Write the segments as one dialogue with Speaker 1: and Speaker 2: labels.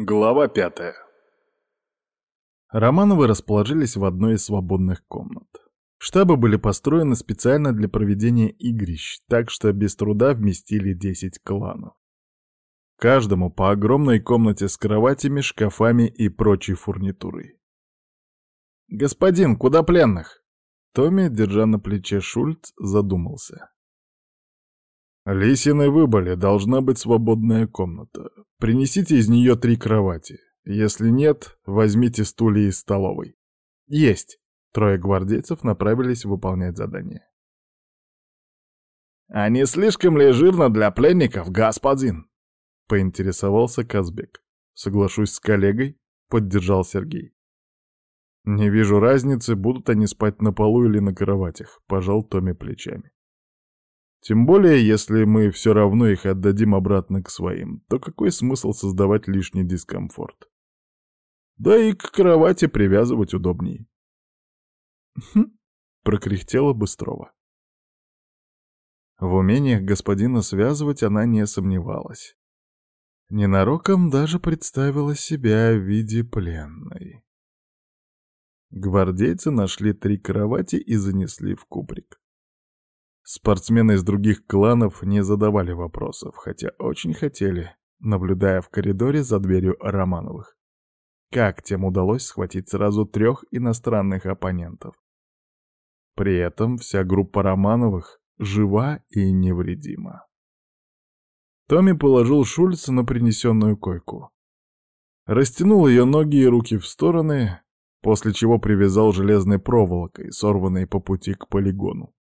Speaker 1: Глава пятая. Романовы расположились в одной из свободных комнат. Штабы были построены специально для проведения игрищ, так что без труда вместили 10 кланов. Каждому по огромной комнате с кроватями, шкафами и прочей фурнитурой. «Господин, куда пленных?» Томми, держа на плече Шульц, задумался. Лисиной выболи должна быть свободная комната. Принесите из нее три кровати. Если нет, возьмите стулья из столовой. Есть. Трое гвардейцев направились выполнять задание. «А не слишком ли жирно для пленников, господин?» — поинтересовался Казбек. «Соглашусь с коллегой», — поддержал Сергей. «Не вижу разницы, будут они спать на полу или на кроватях», — пожал Томми плечами. Тем более, если мы все равно их отдадим обратно к своим, то какой смысл создавать лишний дискомфорт? Да и к кровати привязывать удобнее. «Хм», — прокряхтела Быстрова. В умениях господина связывать она не сомневалась. Ненароком даже представила себя в виде пленной. Гвардейцы нашли три кровати и занесли в кубрик. Спортсмены из других кланов не задавали вопросов, хотя очень хотели, наблюдая в коридоре за дверью Романовых. Как тем удалось схватить сразу трех иностранных оппонентов? При этом вся группа Романовых жива и невредима. Томми положил Шульца на принесенную койку. Растянул ее ноги и руки в стороны, после чего привязал железной проволокой, сорванной по пути к полигону.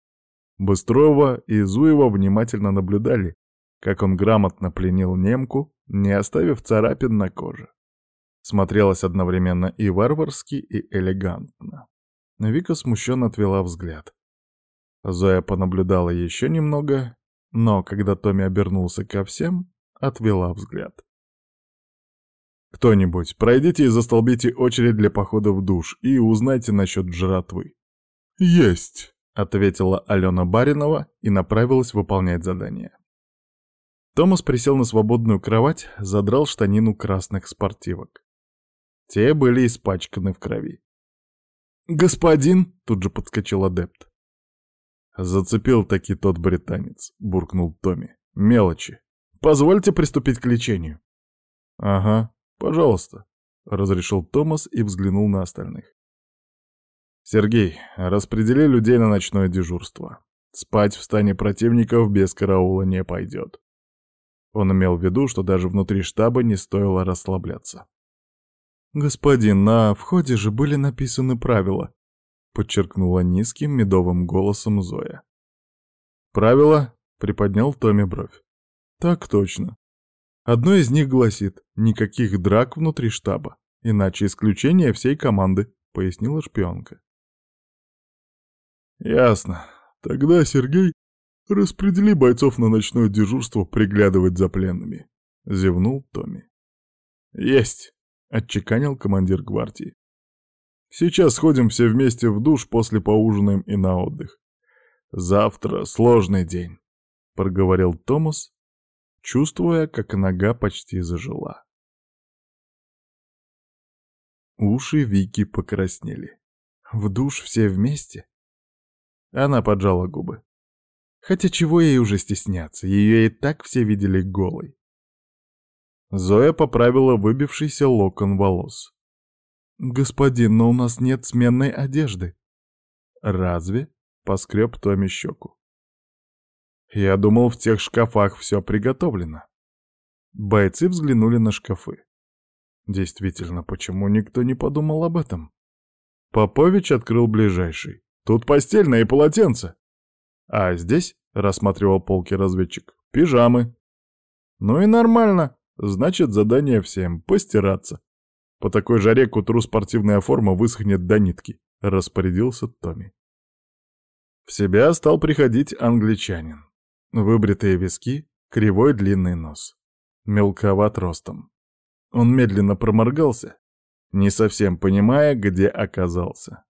Speaker 1: Быстрова и Зуева внимательно наблюдали, как он грамотно пленил немку, не оставив царапин на коже. Смотрелось одновременно и варварски, и элегантно. Вика смущенно отвела взгляд. Зоя понаблюдала еще немного, но когда Томми обернулся ко всем, отвела взгляд. «Кто-нибудь, пройдите и застолбите очередь для похода в душ и узнайте насчет жратвы». «Есть!» Ответила Алена Баринова и направилась выполнять задание. Томас присел на свободную кровать, задрал штанину красных спортивок. Те были испачканы в крови. «Господин!» — тут же подскочил адепт. Зацепил таки тот британец, буркнул Томми. «Мелочи. Позвольте приступить к лечению». «Ага, пожалуйста», — разрешил Томас и взглянул на остальных. «Сергей, распредели людей на ночное дежурство. Спать в стане противников без караула не пойдет». Он имел в виду, что даже внутри штаба не стоило расслабляться. «Господин, на входе же были написаны правила», — подчеркнула низким медовым голосом Зоя. «Правила?» — приподнял Томми бровь. «Так точно. Одно из них гласит «никаких драк внутри штаба, иначе исключение всей команды», — пояснила шпионка. «Ясно. Тогда, Сергей, распредели бойцов на ночное дежурство приглядывать за пленными», — зевнул Томми. «Есть», — отчеканил командир гвардии. «Сейчас сходим все вместе в душ, после поужинаем и на отдых. Завтра сложный день», — проговорил Томас, чувствуя, как нога почти зажила. Уши Вики покраснели. В душ все вместе? Она поджала губы. Хотя чего ей уже стесняться, ее и так все видели голой. Зоя поправила выбившийся локон волос. «Господин, но у нас нет сменной одежды». «Разве?» — поскреб Томми щеку. «Я думал, в тех шкафах все приготовлено». Бойцы взглянули на шкафы. Действительно, почему никто не подумал об этом? Попович открыл ближайший. Тут постельное и полотенце. А здесь, — рассматривал полки разведчик, — пижамы. Ну и нормально. Значит, задание всем — постираться. По такой жаре к утру спортивная форма высохнет до нитки, — распорядился Томми. В себя стал приходить англичанин. Выбритые виски, кривой длинный нос. Мелковат ростом. Он медленно проморгался, не совсем понимая, где оказался.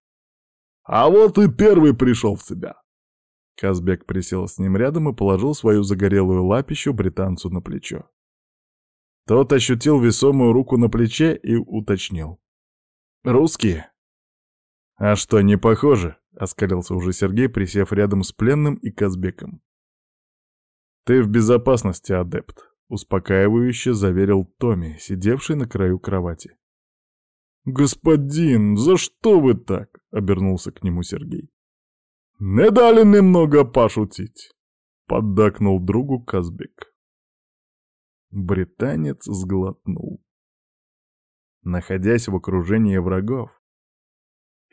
Speaker 1: А вот и первый пришел в себя. Казбек присел с ним рядом и положил свою загорелую лапищу британцу на плечо. Тот ощутил весомую руку на плече и уточнил. «Русские?» «А что, не похоже?» — оскалился уже Сергей, присев рядом с пленным и Казбеком. «Ты в безопасности, адепт», — успокаивающе заверил Томми, сидевший на краю кровати. «Господин, за что вы так?» — обернулся к нему Сергей. «Не дали немного пошутить», — поддакнул другу Казбек. Британец сглотнул. Находясь в окружении врагов,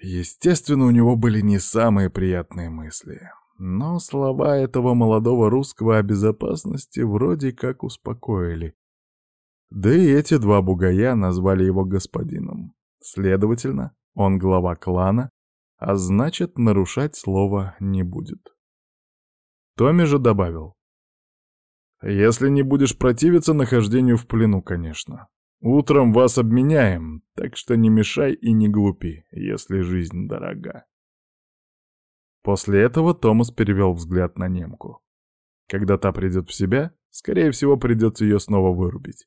Speaker 1: естественно, у него были не самые приятные мысли. Но слова этого молодого русского о безопасности вроде как успокоили. Да и эти два бугая назвали его господином. Следовательно, он глава клана, а значит, нарушать слово не будет. Томми же добавил. Если не будешь противиться нахождению в плену, конечно. Утром вас обменяем, так что не мешай и не глупи, если жизнь дорога. После этого Томас перевел взгляд на немку. Когда та придет в себя, скорее всего, придется ее снова вырубить.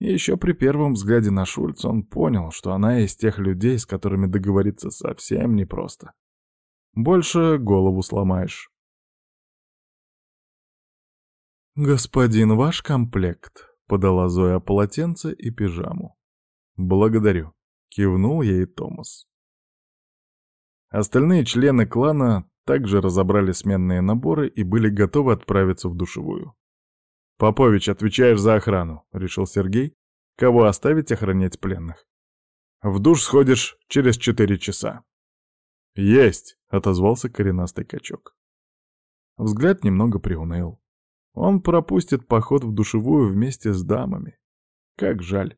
Speaker 1: Еще при первом взгляде на Шульц он понял, что она из тех людей, с которыми договориться совсем непросто. Больше голову сломаешь. «Господин, ваш комплект», — подала Зоя полотенце и пижаму. «Благодарю», — кивнул ей Томас. Остальные члены клана также разобрали сменные наборы и были готовы отправиться в душевую. «Попович, отвечаешь за охрану», — решил Сергей, кого оставить охранять пленных. «В душ сходишь через четыре часа». «Есть», — отозвался коренастый качок. Взгляд немного приуныл. Он пропустит поход в душевую вместе с дамами. Как жаль.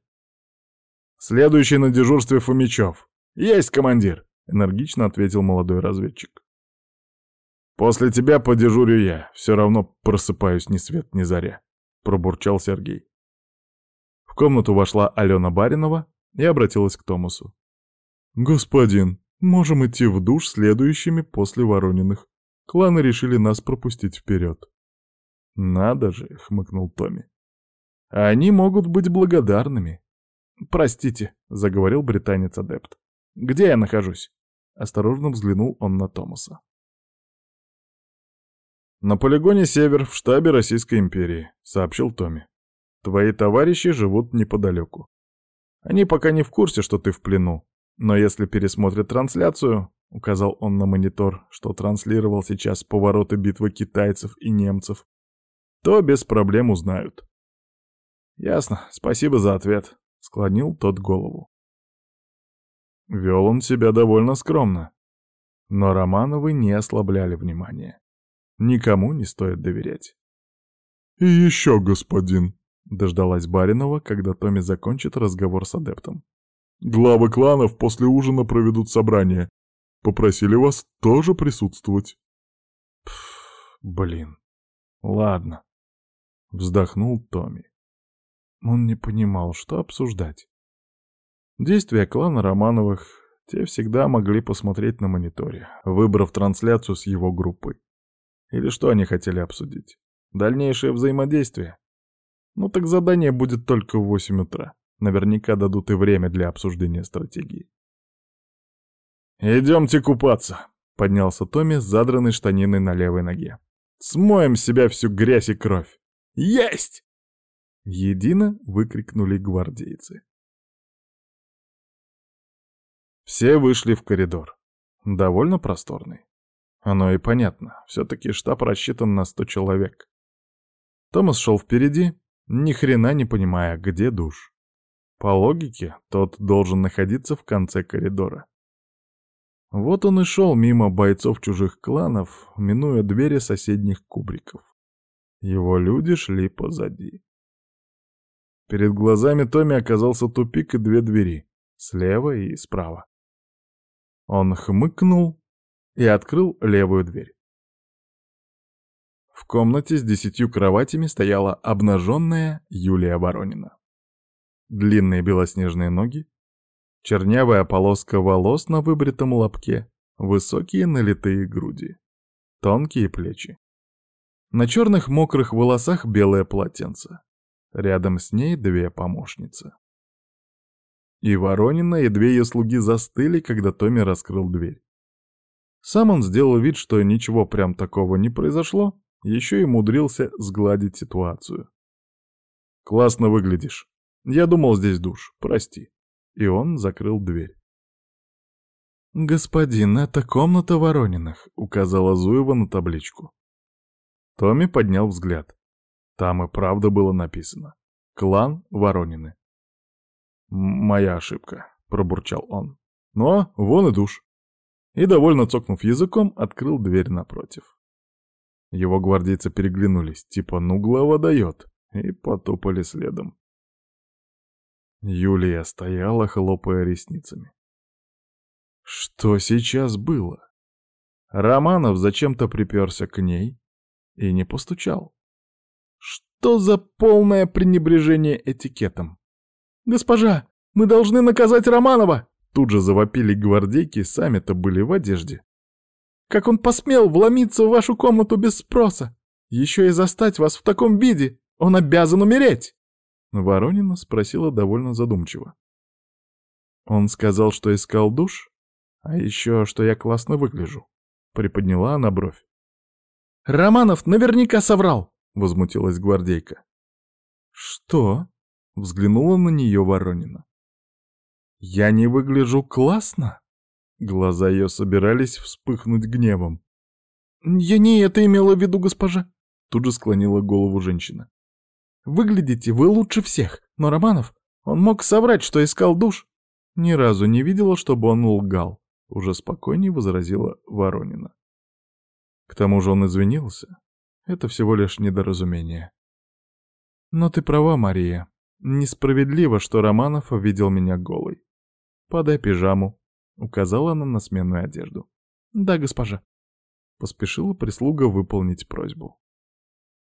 Speaker 1: «Следующий на дежурстве Фомичев. Есть, командир!» — энергично ответил молодой разведчик. «После тебя подежурю я. Все равно просыпаюсь ни свет ни заря», — пробурчал Сергей. В комнату вошла Алена Баринова и обратилась к Томасу. «Господин, можем идти в душ следующими после Ворониных. Кланы решили нас пропустить вперед». «Надо же», — хмыкнул Томми. «Они могут быть благодарными». «Простите», — заговорил британец-адепт. «Где я нахожусь?» Осторожно взглянул он на Томаса. «На полигоне «Север» в штабе Российской империи», — сообщил Томми. «Твои товарищи живут неподалеку. Они пока не в курсе, что ты в плену, но если пересмотрят трансляцию, — указал он на монитор, что транслировал сейчас повороты битвы китайцев и немцев, то без проблем узнают. «Ясно, спасибо за ответ», — склонил тот голову. Вел он себя довольно скромно. Но Романовы не ослабляли внимания. Никому не стоит доверять. «И еще, господин», — дождалась Баринова, когда Томми закончит разговор с адептом. «Главы кланов после ужина проведут собрание. Попросили вас тоже присутствовать». Пф, блин. Ладно. Вздохнул Томми. Он не понимал, что обсуждать. Действия клана Романовых те всегда могли посмотреть на мониторе, выбрав трансляцию с его группой. Или что они хотели обсудить? Дальнейшее взаимодействие? Ну так задание будет только в 8 утра. Наверняка дадут и время для обсуждения стратегии. «Идемте купаться», — поднялся Томми с задранной штаниной на левой ноге. «Смоем себя всю грязь и кровь». Есть!» Едино выкрикнули гвардейцы. Все вышли в коридор. Довольно просторный. Оно и понятно, все-таки штаб рассчитан на сто человек. Томас шел впереди, ни хрена не понимая, где душ. По логике, тот должен находиться в конце коридора. Вот он и шел мимо бойцов чужих кланов, минуя двери соседних кубриков. Его люди шли позади. Перед глазами Томми оказался тупик и две двери, слева и справа. Он хмыкнул и открыл левую дверь. В комнате с десятью кроватями стояла обнаженная Юлия Воронина. Длинные белоснежные ноги, чернявая полоска волос на выбритом лобке, высокие налитые груди, тонкие плечи. На черных мокрых волосах белое полотенце. Рядом с ней две помощницы. И Воронина, и две ее слуги застыли, когда Томми раскрыл дверь. Сам он сделал вид, что ничего прям такого не произошло, еще и мудрился сгладить ситуацию. «Классно выглядишь. Я думал, здесь душ. Прости». И он закрыл дверь. «Господин, это комната Ворониных», — указала Зуева на табличку. Томми поднял взгляд. Там и правда было написано. «Клан Воронины». «Моя ошибка», — пробурчал он. «Но вон и душ». И, довольно цокнув языком, открыл дверь напротив. Его гвардейцы переглянулись, типа «ну глава дает», и потопали следом. Юлия стояла, хлопая ресницами. Что сейчас было? Романов зачем-то приперся к ней и не постучал. Что за полное пренебрежение этикетом? «Госпожа, мы должны наказать Романова!» Тут же завопили гвардейки, сами-то были в одежде. «Как он посмел вломиться в вашу комнату без спроса? Еще и застать вас в таком виде! Он обязан умереть!» Воронина спросила довольно задумчиво. «Он сказал, что искал душ? А еще, что я классно выгляжу?» Приподняла она бровь. «Романов наверняка соврал!» — возмутилась гвардейка. «Что?» — взглянула на нее Воронина. «Я не выгляжу классно?» Глаза ее собирались вспыхнуть гневом. «Я не это имела в виду, госпожа!» Тут же склонила голову женщина. «Выглядите вы лучше всех, но Романов, он мог соврать, что искал душ. Ни разу не видела, чтобы он лгал», — уже спокойнее возразила Воронина. К тому же он извинился. Это всего лишь недоразумение. Но ты права, Мария. Несправедливо, что Романов видел меня голой. Подай пижаму. Указала она на сменную одежду. Да, госпожа. Поспешила прислуга выполнить просьбу.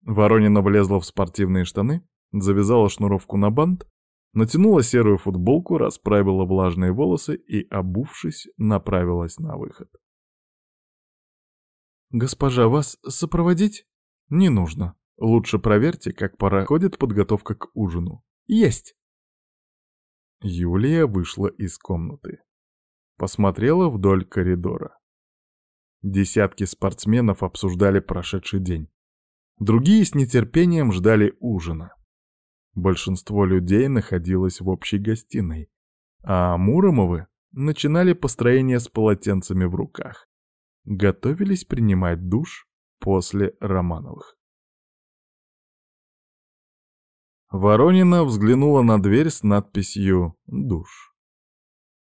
Speaker 1: Воронина влезла в спортивные штаны, завязала шнуровку на бант, натянула серую футболку, расправила влажные волосы и, обувшись, направилась на выход. «Госпожа, вас сопроводить?» «Не нужно. Лучше проверьте, как проходит подготовка к ужину. Есть!» Юлия вышла из комнаты. Посмотрела вдоль коридора. Десятки спортсменов обсуждали прошедший день. Другие с нетерпением ждали ужина. Большинство людей находилось в общей гостиной, а Муромовы начинали построение с полотенцами в руках готовились принимать душ после Романовых. Воронина взглянула на дверь с надписью «Душ».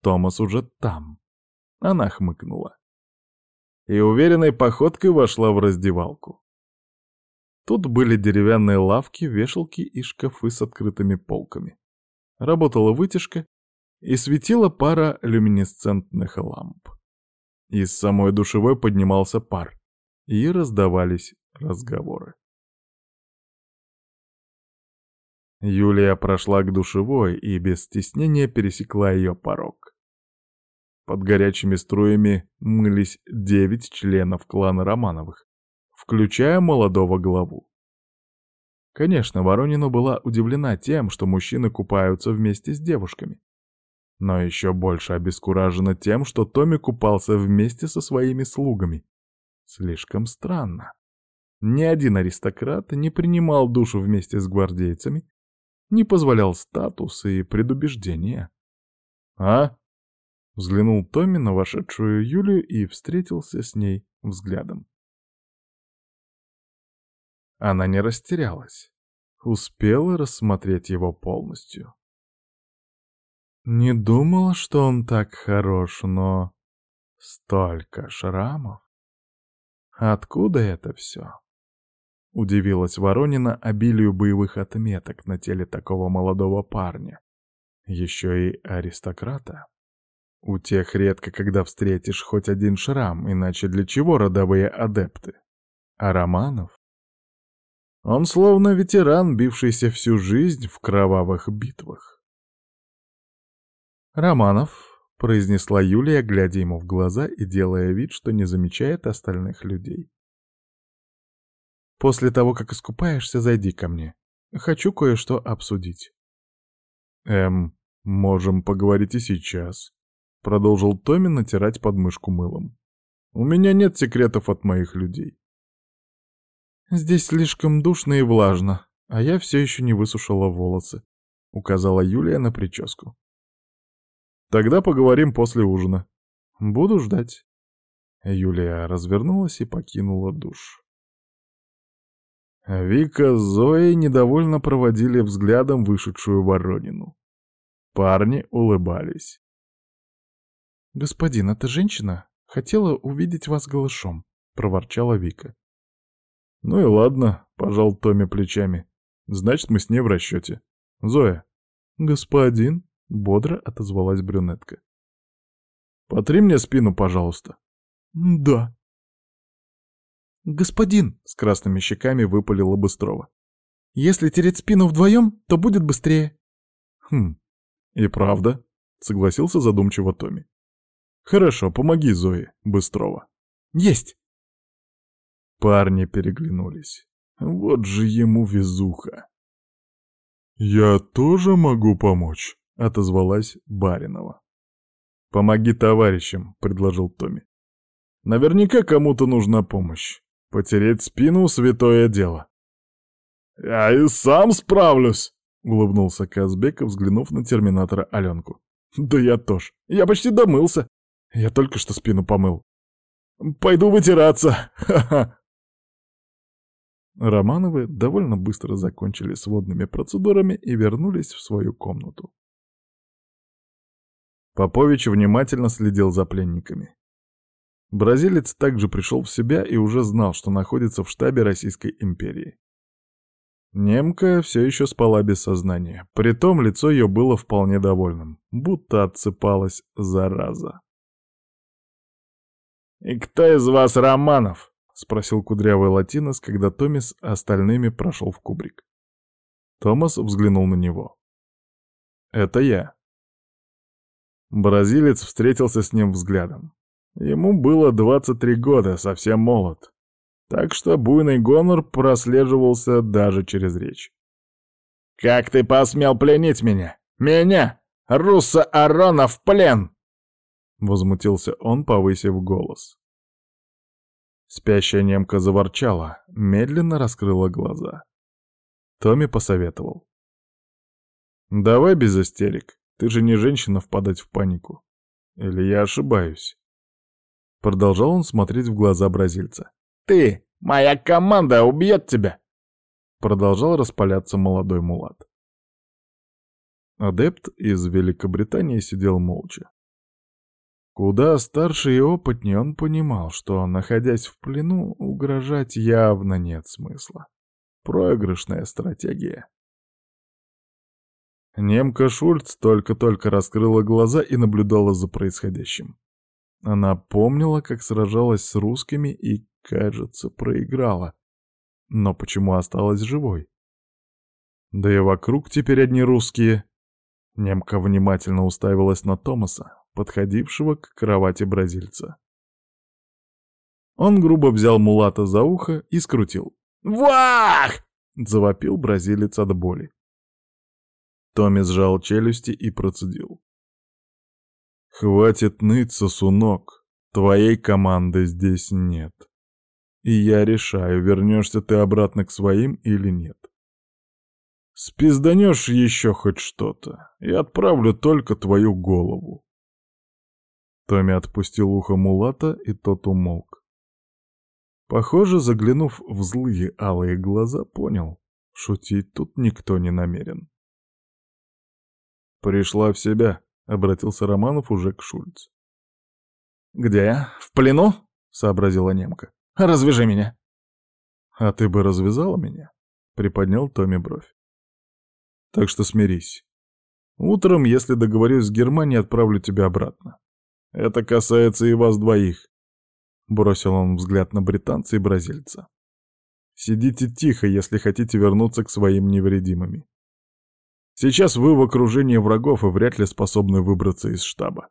Speaker 1: Томас уже там. Она хмыкнула. И уверенной походкой вошла в раздевалку. Тут были деревянные лавки, вешалки и шкафы с открытыми полками. Работала вытяжка и светила пара люминесцентных ламп. Из самой душевой поднимался пар, и раздавались разговоры. Юлия прошла к душевой и без стеснения пересекла ее порог. Под горячими струями мылись девять членов клана Романовых, включая молодого главу. Конечно, Воронина была удивлена тем, что мужчины купаются вместе с девушками но еще больше обескуражена тем, что Томми купался вместе со своими слугами. Слишком странно. Ни один аристократ не принимал душу вместе с гвардейцами, не позволял статус и предубеждения. «А?» — взглянул Томми на вошедшую Юлию и встретился с ней взглядом. Она не растерялась, успела рассмотреть его полностью. Не думал, что он так хорош, но... Столько шрамов. Откуда это все? Удивилась Воронина обилию боевых отметок на теле такого молодого парня. Еще и аристократа. У тех редко, когда встретишь хоть один шрам, иначе для чего родовые адепты? А Романов? Он словно ветеран, бившийся всю жизнь в кровавых битвах. «Романов», — произнесла Юлия, глядя ему в глаза и делая вид, что не замечает остальных людей. «После того, как искупаешься, зайди ко мне. Хочу кое-что обсудить». «Эм, можем поговорить и сейчас», — продолжил Томми натирать подмышку мылом. «У меня нет секретов от моих людей». «Здесь слишком душно и влажно, а я все еще не высушила волосы», — указала Юлия на прическу. «Тогда поговорим после ужина. Буду ждать». Юлия развернулась и покинула душ. Вика с Зоей недовольно проводили взглядом вышедшую Воронину. Парни улыбались. «Господин, эта женщина хотела увидеть вас голышом», — проворчала Вика. «Ну и ладно», — пожал Томми плечами. «Значит, мы с ней в расчете. Зоя». «Господин», — бодро отозвалась брюнетка. «Потри мне спину, пожалуйста». «Да». «Господин», — с красными щеками выпалила Быстрова. «Если тереть спину вдвоем, то будет быстрее». «Хм, и правда», — согласился задумчиво Томми. «Хорошо, помоги Зое, Быстрова». «Есть!» Парни переглянулись. Вот же ему везуха. «Я тоже могу помочь», — отозвалась Баринова. «Помоги товарищам», — предложил Томми. «Наверняка кому-то нужна помощь. Потереть спину — святое дело». «Я и сам справлюсь», — улыбнулся Казбек, взглянув на терминатора Аленку. «Да я тоже. Я почти домылся. Я только что спину помыл. Пойду вытираться. Ха-ха!» Романовы довольно быстро закончили с водными процедурами и вернулись в свою комнату. Попович внимательно следил за пленниками. Бразилец также пришел в себя и уже знал, что находится в штабе Российской империи. Немка все еще спала без сознания, притом лицо ее было вполне довольным, будто отсыпалась зараза. «И кто из вас Романов?» — спросил кудрявый латинос, когда Томис остальными прошел в кубрик. Томас взглянул на него. «Это я». Бразилец встретился с ним взглядом. Ему было 23 года, совсем молод. Так что буйный гонор прослеживался даже через речь. «Как ты посмел пленить меня? Меня, Руса Арона, в плен!» Возмутился он, повысив голос. Спящая немка заворчала, медленно раскрыла глаза. Томми посоветовал. «Давай без истерик, ты же не женщина впадать в панику. Или я ошибаюсь?» Продолжал он смотреть в глаза бразильца. Ты! Моя команда убьет тебя!» Продолжал распаляться молодой мулат. Адепт из Великобритании сидел молча. Куда старше и опытнее он понимал, что, находясь в плену, угрожать явно нет смысла. Проигрышная стратегия. Немка Шульц только-только раскрыла глаза и наблюдала за происходящим. Она помнила, как сражалась с русскими и Кажется, проиграла. Но почему осталась живой? Да и вокруг теперь одни русские. Немка внимательно уставилась на Томаса, подходившего к кровати бразильца. Он грубо взял Мулата за ухо и скрутил. «Вах!» — завопил бразилец от боли. Томми сжал челюсти и процедил. «Хватит ныть, сосунок, твоей команды здесь нет» и я решаю, вернешься ты обратно к своим или нет. Спизданешь еще хоть что-то, и отправлю только твою голову. Томми отпустил ухо Мулата, и тот умолк. Похоже, заглянув в злые алые глаза, понял, шутить тут никто не намерен. «Пришла в себя», — обратился Романов уже к Шульц. «Где я? В плену?» — сообразила немка. Развяжи меня!» «А ты бы развязала меня?» — приподнял Томми бровь. «Так что смирись. Утром, если договорюсь с Германией, отправлю тебя обратно. Это касается и вас двоих», — бросил он взгляд на британца и бразильца. «Сидите тихо, если хотите вернуться к своим невредимыми. Сейчас вы в окружении врагов и вряд ли способны выбраться из штаба.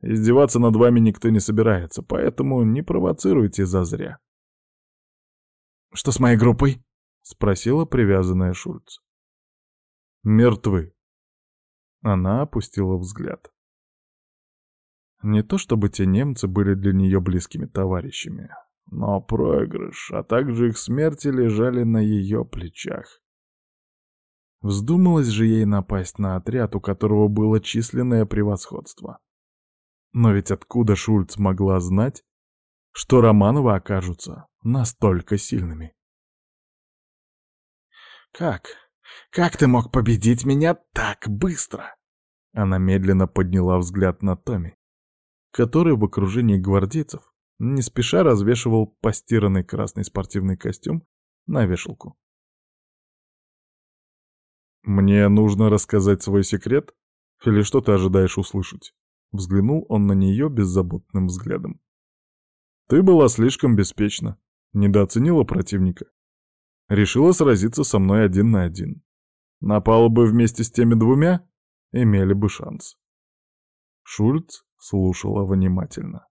Speaker 1: Издеваться над вами никто не собирается, поэтому не провоцируйте зазря. «Что с моей группой?» — спросила привязанная Шульц. Мертвы. Она опустила взгляд. Не то чтобы те немцы были для нее близкими товарищами, но проигрыш, а также их смерти лежали на ее плечах. Вздумалось же ей напасть на отряд, у которого было численное превосходство. Но ведь откуда Шульц могла знать, что Романовы окажутся настолько сильными? «Как? Как ты мог победить меня так быстро?» Она медленно подняла взгляд на Томми, который в окружении гвардейцев не спеша развешивал постиранный красный спортивный костюм на вешалку. «Мне нужно рассказать свой секрет? Или что ты ожидаешь услышать?» Взглянул он на нее беззаботным взглядом. «Ты была слишком беспечна, недооценила противника. Решила сразиться со мной один на один. Напала бы вместе с теми двумя, имели бы шанс». Шульц слушала внимательно.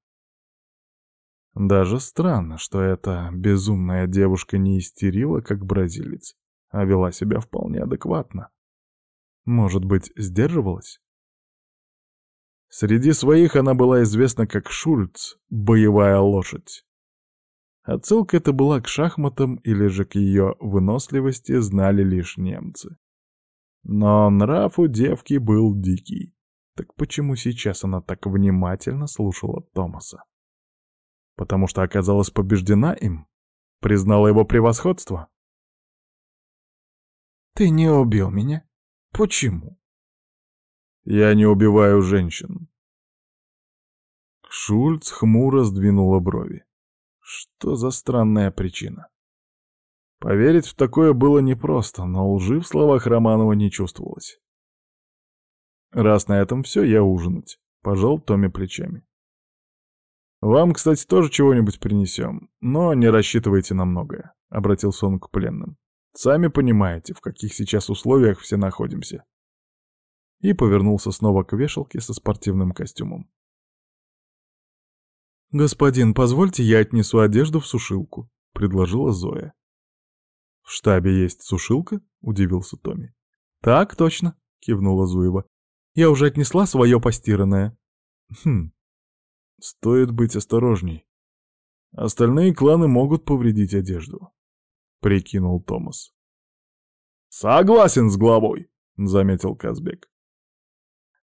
Speaker 1: Даже странно, что эта безумная девушка не истерила, как бразилец, а вела себя вполне адекватно. Может быть, сдерживалась? Среди своих она была известна как Шульц, боевая лошадь. Отсылка эта была к шахматам или же к ее выносливости знали лишь немцы. Но нрав у девки был дикий. Так почему сейчас она так внимательно слушала Томаса? Потому что оказалась побеждена им? Признала его превосходство? «Ты не убил меня? Почему?» «Я не убиваю женщин». Шульц хмуро сдвинула брови. Что за странная причина? Поверить в такое было непросто, но лжи в словах Романова не чувствовалось. Раз на этом все, я ужинать. Пожал Томми плечами. Вам, кстати, тоже чего-нибудь принесем, но не рассчитывайте на многое, обратился он к пленным. Сами понимаете, в каких сейчас условиях все находимся. И повернулся снова к вешалке со спортивным костюмом. «Господин, позвольте, я отнесу одежду в сушилку», — предложила Зоя. «В штабе есть сушилка?» — удивился Томми. «Так точно», — кивнула Зуева. Я уже отнесла свое постиранное. Хм, стоит быть осторожней. Остальные кланы могут повредить одежду, — прикинул Томас. Согласен с главой, — заметил Казбек.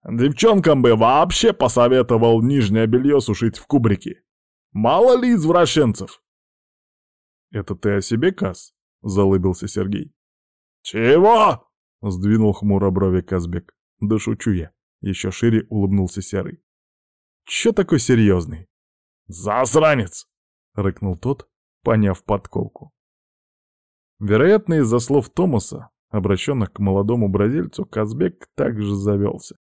Speaker 1: Девчонкам бы вообще посоветовал нижнее белье сушить в кубрике. Мало ли извращенцев. Это ты о себе, Каз? — залыбился Сергей. Чего? — сдвинул хмуро брови Казбек. Да шучу я. Еще шире улыбнулся Серый. Че такой серьезный? Засранец! Рыкнул тот, поняв подколку. Вероятно, из-за слов Томаса, обращенных к молодому бразильцу, Казбек также завелся.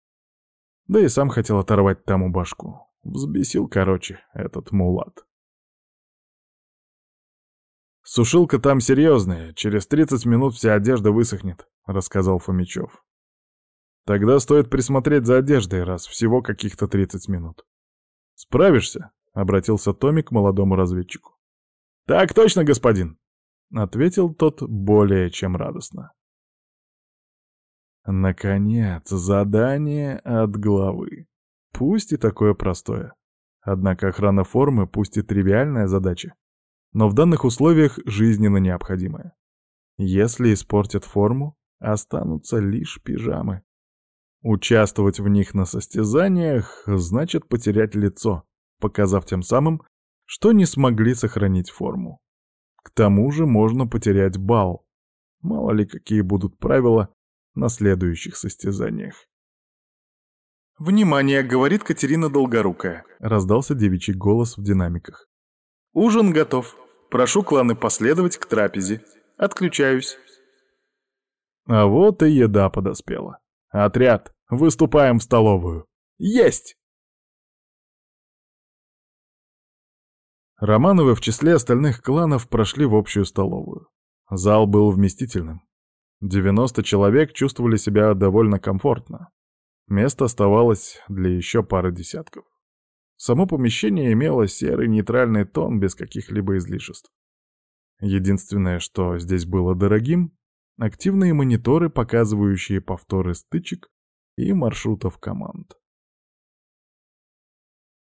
Speaker 1: Да и сам хотел оторвать тому башку. Взбесил, короче, этот мулат. «Сушилка там серьезная, через 30 минут вся одежда высохнет», — рассказал Фомичев. Тогда стоит присмотреть за одеждой раз всего каких-то 30 минут. «Справишься?» — обратился Томми к молодому разведчику. «Так точно, господин!» — ответил тот более чем радостно. Наконец, задание от главы. Пусть и такое простое. Однако охрана формы, пусть и тривиальная задача, но в данных условиях жизненно необходимая. Если испортят форму, останутся лишь пижамы. Участвовать в них на состязаниях значит потерять лицо, показав тем самым, что не смогли сохранить форму. К тому же можно потерять бал. Мало ли какие будут правила на следующих состязаниях.
Speaker 2: «Внимание!» — говорит Катерина Долгорукая.
Speaker 1: Раздался девичий голос в динамиках.
Speaker 2: «Ужин готов. Прошу кланы последовать к трапезе. Отключаюсь».
Speaker 1: А вот и еда подоспела. Отряд, выступаем в столовую. Есть! Романовы в числе остальных кланов прошли в общую столовую. Зал был вместительным. 90 человек чувствовали себя довольно комфортно. Место оставалось для еще пары десятков. Само помещение имело серый нейтральный тон без каких-либо излишеств. Единственное, что здесь было дорогим, активные мониторы, показывающие повторы стычек и маршрутов команд.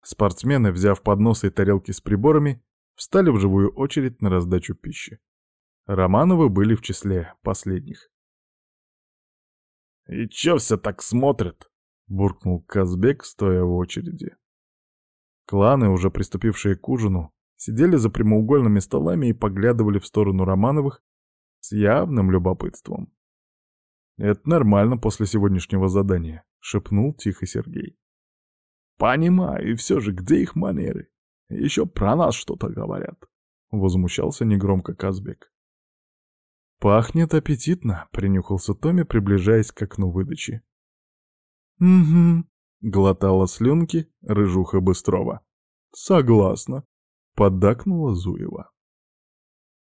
Speaker 1: Спортсмены, взяв подносы и тарелки с приборами, встали в живую очередь на раздачу пищи. Романовы были в числе последних.
Speaker 2: «И чё все так смотрят?» — буркнул Казбек, стоя в очереди.
Speaker 1: Кланы, уже приступившие к ужину, сидели за прямоугольными столами и поглядывали в сторону Романовых с явным любопытством. «Это нормально после сегодняшнего задания», — шепнул тихо Сергей.
Speaker 2: «Понимаю, и все же, где их манеры? Еще про нас что-то говорят», — возмущался негромко Казбек.
Speaker 1: «Пахнет аппетитно», — принюхался Томми, приближаясь к окну выдачи.
Speaker 2: «Угу», —
Speaker 1: глотала слюнки рыжуха Быстрова.
Speaker 2: «Согласна», —
Speaker 1: поддакнула Зуева.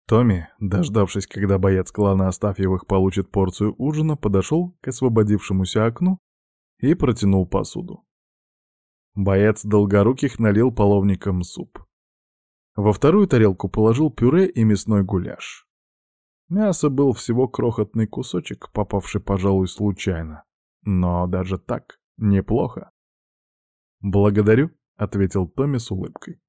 Speaker 1: Томми, дождавшись, когда боец клана Астафьевых получит порцию ужина, подошел к освободившемуся окну и протянул посуду. Боец Долгоруких налил половником суп. Во вторую тарелку положил пюре и мясной гуляш. Мясо был всего крохотный кусочек, попавший, пожалуй, случайно. Но даже так неплохо. «Благодарю», — ответил Томми с улыбкой.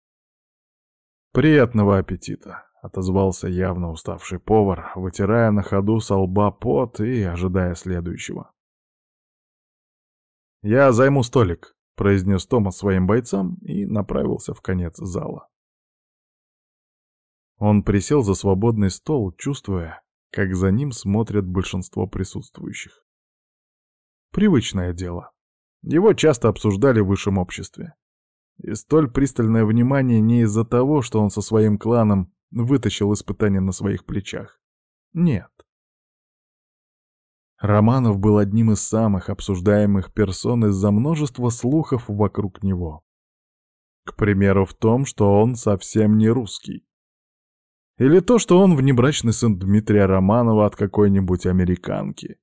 Speaker 1: «Приятного аппетита», — отозвался явно уставший повар, вытирая на ходу со лба пот и ожидая следующего. «Я займу столик», — произнес Томас своим бойцам и направился в конец зала. Он присел за свободный стол, чувствуя, как за ним смотрят большинство присутствующих. Привычное дело. Его часто обсуждали в высшем обществе. И столь пристальное внимание не из-за того, что он со своим кланом вытащил испытания на своих плечах. Нет. Романов был одним из самых обсуждаемых персон из-за множества слухов вокруг него. К примеру, в том, что он совсем не русский. Или то, что он внебрачный сын Дмитрия Романова от какой-нибудь американки.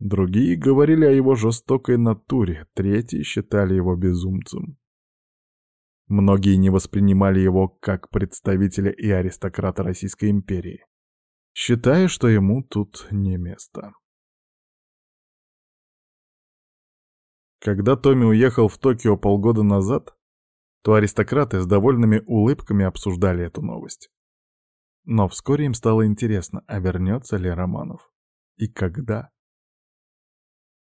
Speaker 1: Другие говорили о его жестокой натуре, третьи считали его безумцем. Многие не воспринимали его как представителя и аристократа Российской империи, считая, что ему тут не место. Когда Томми уехал в Токио полгода назад, то аристократы с довольными улыбками обсуждали эту новость. Но вскоре им стало интересно, а вернется ли Романов? И когда?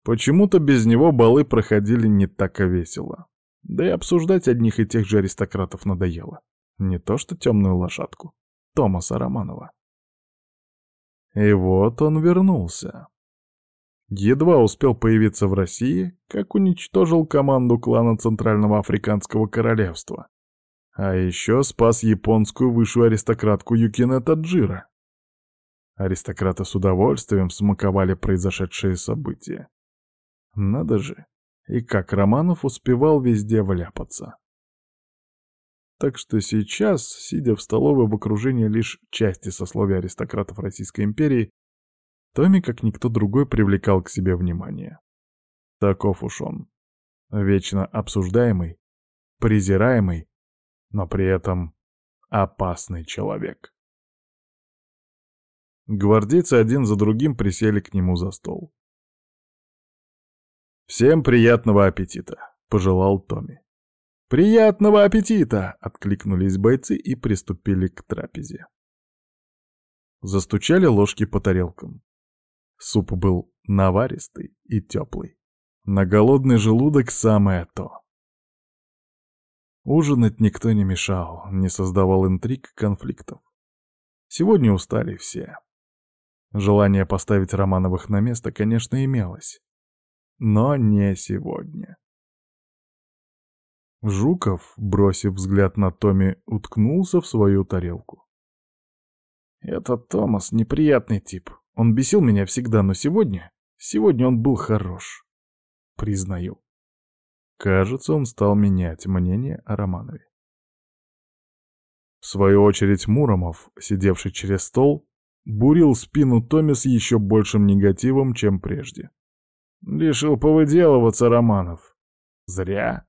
Speaker 1: Почему-то без него балы проходили не так весело. Да и обсуждать одних и тех же аристократов надоело. Не то что темную лошадку. Томаса Романова. И вот он вернулся. Едва успел появиться в России, как уничтожил команду клана Центрального Африканского Королевства. А еще спас японскую высшую аристократку Юкине Таджира. Аристократы с удовольствием смаковали произошедшие события. Надо же, и как Романов успевал везде вляпаться. Так что сейчас, сидя в столовой в окружении лишь части сословия аристократов Российской империи, Томми, как никто другой, привлекал к себе внимание. Таков уж он. Вечно обсуждаемый, презираемый, но при этом опасный человек. Гвардейцы один за другим присели к нему за стол. «Всем приятного аппетита!» — пожелал Томми. «Приятного аппетита!» — откликнулись бойцы и приступили к трапезе. Застучали ложки по тарелкам. Суп был наваристый и теплый. На голодный желудок самое то. Ужинать никто не мешал, не создавал интриг, конфликтов. Сегодня устали все. Желание поставить Романовых на место, конечно, имелось. Но не сегодня. Жуков, бросив взгляд на Томи, уткнулся в свою тарелку. «Этот Томас неприятный тип. Он бесил меня всегда, но сегодня... Сегодня он был хорош. Признаю». Кажется, он стал менять мнение о Романове. В свою очередь Муромов, сидевший через стол, бурил спину Томи с еще большим негативом, чем прежде. Решил повыделываться Романов. Зря.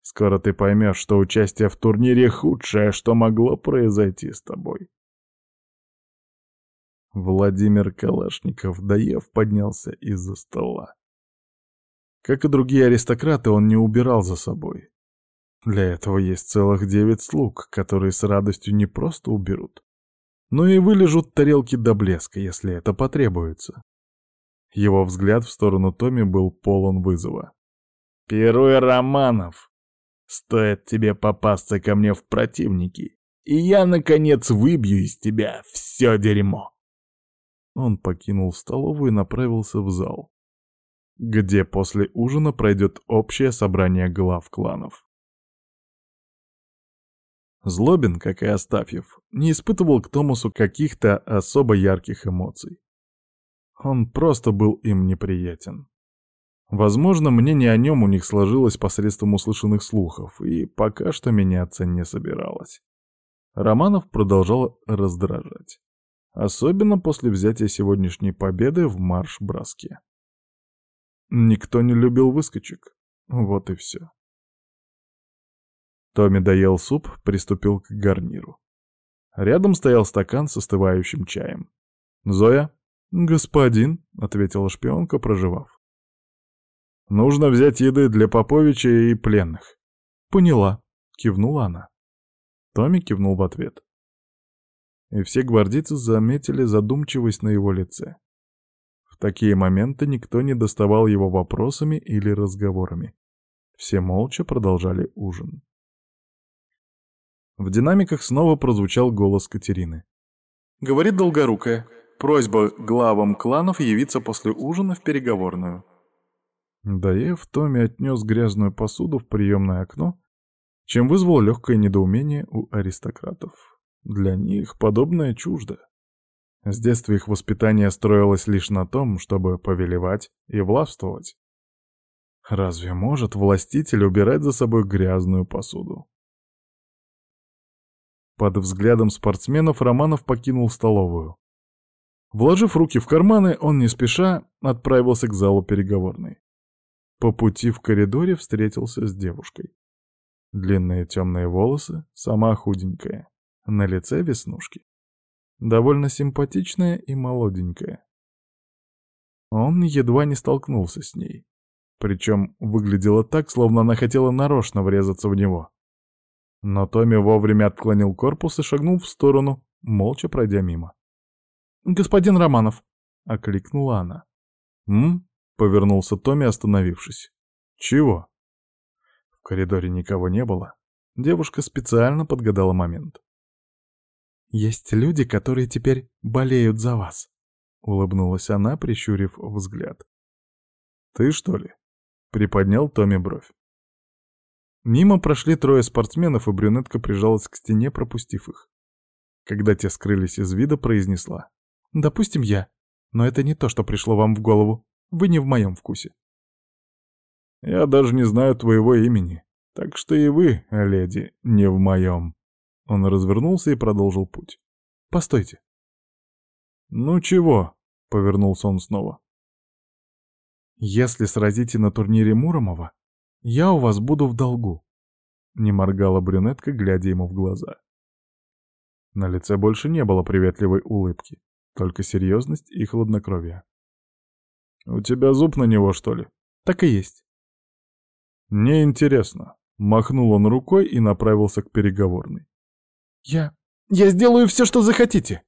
Speaker 1: Скоро ты поймешь, что участие в турнире худшее, что могло произойти с тобой. Владимир Калашников, доев, поднялся из-за стола. Как и другие аристократы, он не убирал за собой. Для этого есть целых девять слуг, которые с радостью не просто уберут, но и вылежут тарелки до блеска, если это потребуется. Его взгляд в сторону Томи был полон вызова. «Перуй Романов! Стоит тебе попасться ко мне в противники, и я, наконец, выбью из тебя все дерьмо!» Он покинул столовую и направился в зал, где после ужина пройдет общее собрание глав кланов. Злобин, как и Астафьев, не испытывал к Томасу каких-то особо ярких эмоций. Он просто был им неприятен. Возможно, мнение о нем у них сложилось посредством услышанных слухов, и пока что меняться не собиралось. Романов продолжал раздражать. Особенно после взятия сегодняшней победы в марш-браске. Никто не любил выскочек. Вот и все. Томми доел суп, приступил к гарниру. Рядом стоял стакан с остывающим чаем. «Зоя?» «Господин», — ответила шпионка, проживав. «Нужно взять еды для Поповича и пленных». «Поняла», — кивнула она. Томми кивнул в ответ. И все гвардейцы заметили задумчивость на его лице. В такие моменты никто не доставал его вопросами или разговорами. Все молча продолжали ужин. В динамиках снова прозвучал голос Катерины. «Говорит Долгорукая, просьба главам кланов явиться после ужина в переговорную». Доев, Томми отнес грязную посуду в приемное окно, чем вызвал легкое недоумение у аристократов. Для них подобное чуждо. С детства их воспитание строилось лишь на том, чтобы повелевать и властвовать. Разве может властитель убирать за собой грязную посуду? Под взглядом спортсменов Романов покинул столовую. Вложив руки в карманы, он не спеша отправился к залу переговорной. По пути в коридоре встретился с девушкой. Длинные темные волосы, сама худенькая, на лице веснушки. Довольно симпатичная и молоденькая. Он едва не столкнулся с ней. Причем выглядело так, словно она хотела нарочно врезаться в него. Но Томми вовремя отклонил корпус и шагнул в сторону, молча пройдя мимо. «Господин Романов!» — окликнула она. «М?» — повернулся Томми, остановившись. «Чего?» В коридоре никого не было. Девушка специально подгадала момент. «Есть люди, которые теперь болеют за вас», — улыбнулась она, прищурив взгляд. «Ты, что ли?» — приподнял Томми бровь. Мимо прошли трое спортсменов, и брюнетка прижалась к стене, пропустив их. Когда те скрылись из вида, произнесла. «Допустим, я. Но это не то, что пришло вам в голову. Вы не в моем вкусе. Я даже не знаю твоего имени, так что и вы, леди, не в моем. Он развернулся и продолжил путь. Постойте. Ну чего? Повернулся он снова. Если сразите на турнире Муромова, я у вас буду в долгу. Не моргала брюнетка, глядя ему в глаза. На лице больше не было приветливой улыбки, только серьезность и хладнокровие. «У тебя зуб на него, что ли?» «Так и есть». «Неинтересно». Махнул он рукой и направился к переговорной. «Я... я сделаю все, что захотите!»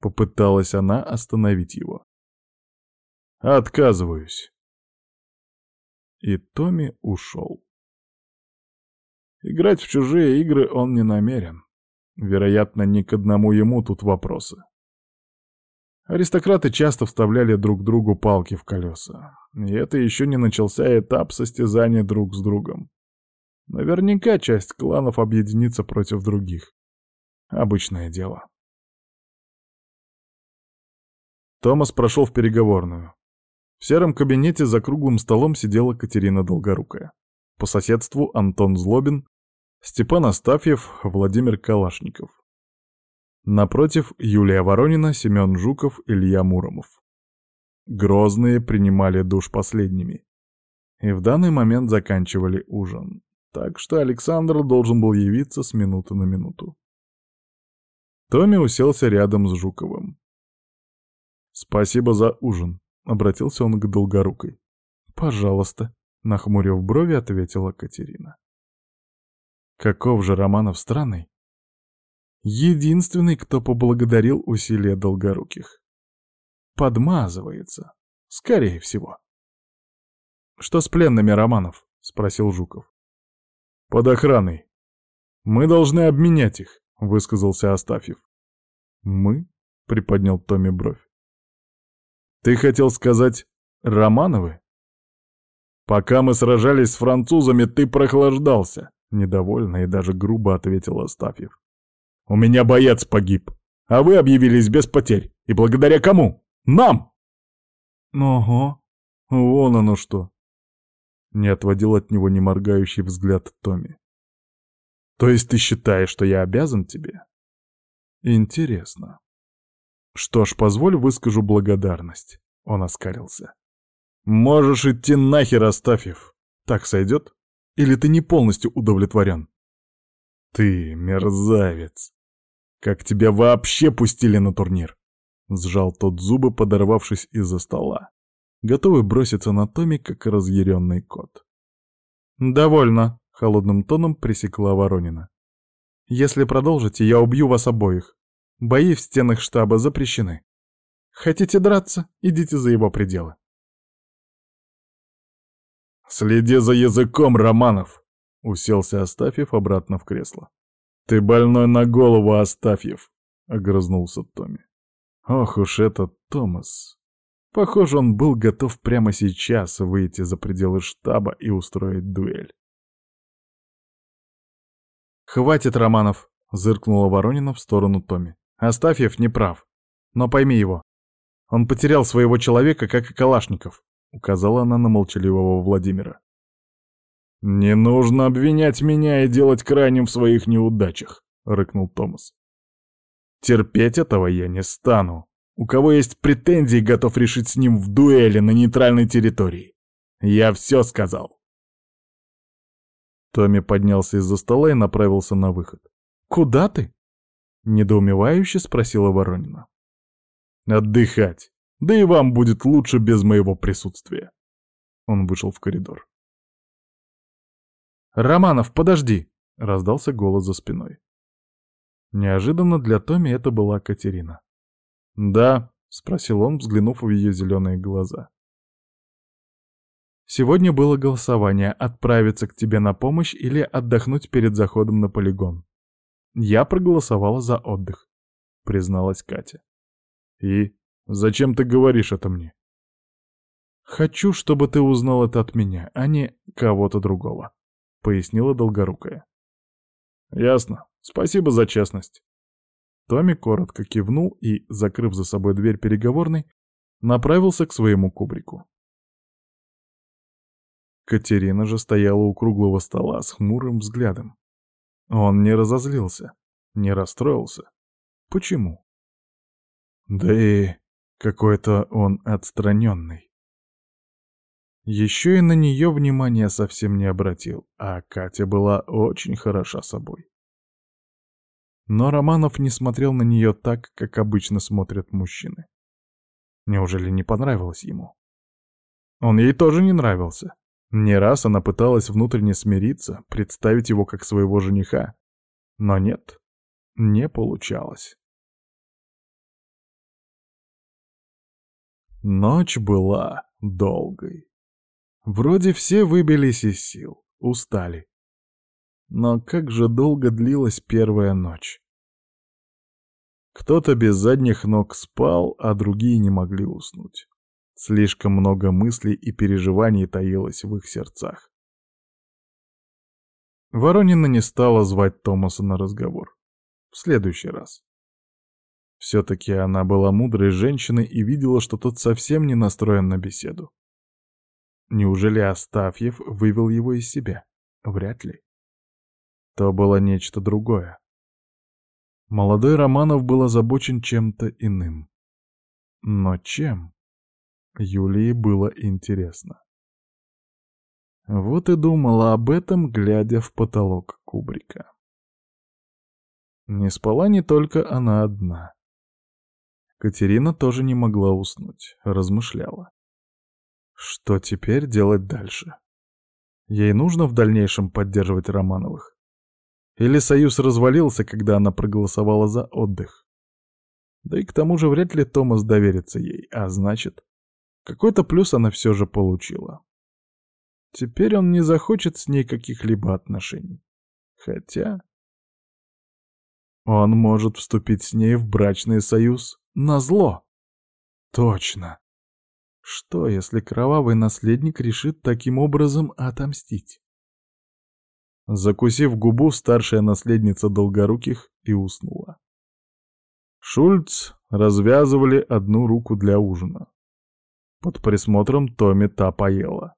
Speaker 1: Попыталась она остановить его. «Отказываюсь». И Томми ушел. Играть в чужие игры он не намерен. Вероятно, ни к одному ему тут вопросы. Аристократы часто вставляли друг другу палки в колеса. И это еще не начался этап состязания друг с другом. Наверняка часть кланов объединится против других. Обычное дело. Томас прошел в переговорную. В сером кабинете за круглым столом сидела Катерина Долгорукая. По соседству Антон Злобин, Степан Астафьев, Владимир Калашников. Напротив Юлия Воронина, Семен Жуков, Илья Муромов. Грозные принимали душ последними. И в данный момент заканчивали ужин. Так что Александр должен был явиться с минуты на минуту. Томми уселся рядом с Жуковым.
Speaker 2: «Спасибо за ужин», — обратился он к Долгорукой.
Speaker 1: «Пожалуйста», — нахмурив брови, ответила Катерина. Каков же Романов странный. Единственный, кто поблагодарил усилия Долгоруких. Подмазывается, скорее всего. «Что с пленными, Романов?» — спросил Жуков.
Speaker 2: «Под охраной. Мы должны обменять их», — высказался Астафьев.
Speaker 1: «Мы?» — приподнял Томми бровь.
Speaker 2: «Ты хотел сказать Романовы?» «Пока мы сражались с французами, ты прохлаждался», — недовольно и даже грубо ответил Астафьев. «У меня боец погиб, а вы объявились без потерь. И благодаря кому? Нам!»
Speaker 1: «Ого, вон оно что!» Не отводил от него неморгающий взгляд Томми. «То есть ты считаешь, что я обязан тебе?» «Интересно. Что ж, позволь выскажу благодарность». Он оскалился.
Speaker 2: «Можешь идти нахер, Астафьев.
Speaker 1: Так сойдет? Или ты не полностью удовлетворен?»
Speaker 2: «Ты мерзавец! Как тебя вообще пустили на турнир?» Сжал тот зубы, подорвавшись из-за стола, готовый броситься на Томи, как разъяренный кот.
Speaker 1: «Довольно», — холодным тоном пресекла Воронина. «Если продолжите, я убью вас обоих. Бои в стенах штаба запрещены. Хотите драться? Идите за его пределы.
Speaker 2: «Следи за языком, Романов!» — уселся Астафьев обратно в кресло. «Ты больной на голову, Астафьев!» — огрызнулся Томми.
Speaker 1: Ох уж этот Томас. Похоже, он был готов прямо сейчас выйти за пределы штаба и устроить дуэль. «Хватит, Романов!» — зыркнула Воронина в сторону Томми. «Астафьев не прав. Но пойми его. Он потерял своего человека, как и Калашников», — указала она на молчаливого Владимира.
Speaker 2: «Не нужно обвинять меня и делать крайним в своих неудачах», — рыкнул Томас. «Терпеть этого я не стану. У кого есть претензии, готов решить с ним в дуэли на нейтральной территории. Я все сказал».
Speaker 1: Томми поднялся из-за стола и направился на выход. «Куда ты?» — недоумевающе спросила Воронина.
Speaker 2: Отдыхать. Да и вам будет лучше без моего присутствия.
Speaker 1: Он вышел в коридор. «Романов, подожди!» — раздался голос за спиной. Неожиданно для Томи это была Катерина.
Speaker 2: «Да», — спросил он, взглянув в ее зеленые глаза.
Speaker 1: «Сегодня было голосование, отправиться к тебе на помощь или отдохнуть перед заходом на полигон. Я проголосовала за отдых», — призналась Катя.
Speaker 2: «И зачем ты говоришь это мне?»
Speaker 1: «Хочу, чтобы ты узнал это от меня, а не кого-то другого», — пояснила Долгорукая.
Speaker 2: «Ясно. Спасибо за честность».
Speaker 1: Томми коротко кивнул и, закрыв за собой дверь переговорной, направился к своему кубрику. Катерина же стояла у круглого стола с хмурым взглядом. Он не разозлился, не расстроился. Почему? Да и какой-то он отстраненный. Еще и на нее внимания совсем не обратил, а Катя была очень хороша собой. Но Романов не смотрел на нее так, как обычно смотрят мужчины. Неужели не понравилось ему? Он ей тоже не нравился. Не раз она пыталась внутренне смириться, представить его как своего жениха. Но нет, не получалось. Ночь была долгой. Вроде все выбились из сил, устали. Но как же долго длилась первая ночь? Кто-то без задних ног спал, а другие не могли уснуть. Слишком много мыслей и переживаний таилось в их сердцах. Воронина не стала звать Томаса на разговор. В следующий раз. Все-таки она была мудрой женщиной и видела, что тот совсем не настроен на беседу. Неужели Астафьев вывел его из себя? Вряд ли. То было нечто другое. Молодой Романов был озабочен чем-то иным. Но чем? Юлии было интересно. Вот и думала об этом, глядя в потолок кубрика. Не спала не только она одна. Катерина тоже не могла уснуть, размышляла. Что теперь делать дальше? Ей нужно в дальнейшем поддерживать Романовых? Или союз развалился, когда она проголосовала за отдых? Да и к тому же вряд ли Томас доверится ей, а значит, какой-то плюс она все же получила. Теперь он не захочет с ней каких-либо отношений. Хотя... Он может вступить с ней в брачный союз на зло. Точно. Что, если кровавый наследник решит таким образом отомстить? Закусив губу, старшая наследница Долгоруких и уснула. Шульц развязывали одну руку для ужина. Под присмотром Томи та поела.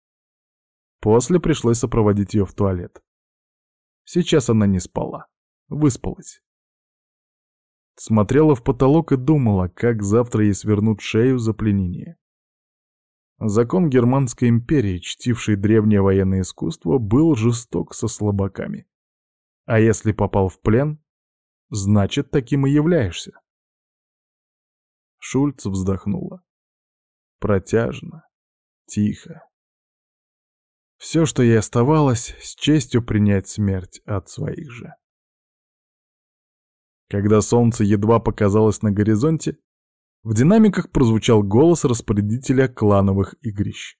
Speaker 1: После пришлось сопроводить ее в туалет. Сейчас она не спала, выспалась. Смотрела в потолок и думала, как завтра ей свернут шею за пленение. Закон Германской империи, чтивший древнее военное искусство, был жесток со слабаками. А если попал в плен, значит, таким и являешься. Шульц вздохнула. Протяжно, тихо. Все, что ей оставалось, с честью принять смерть от своих же. Когда солнце едва показалось на горизонте, в динамиках прозвучал голос распорядителя клановых игрищ.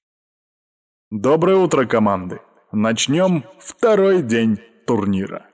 Speaker 1: «Доброе утро, команды! Начнем второй день турнира!»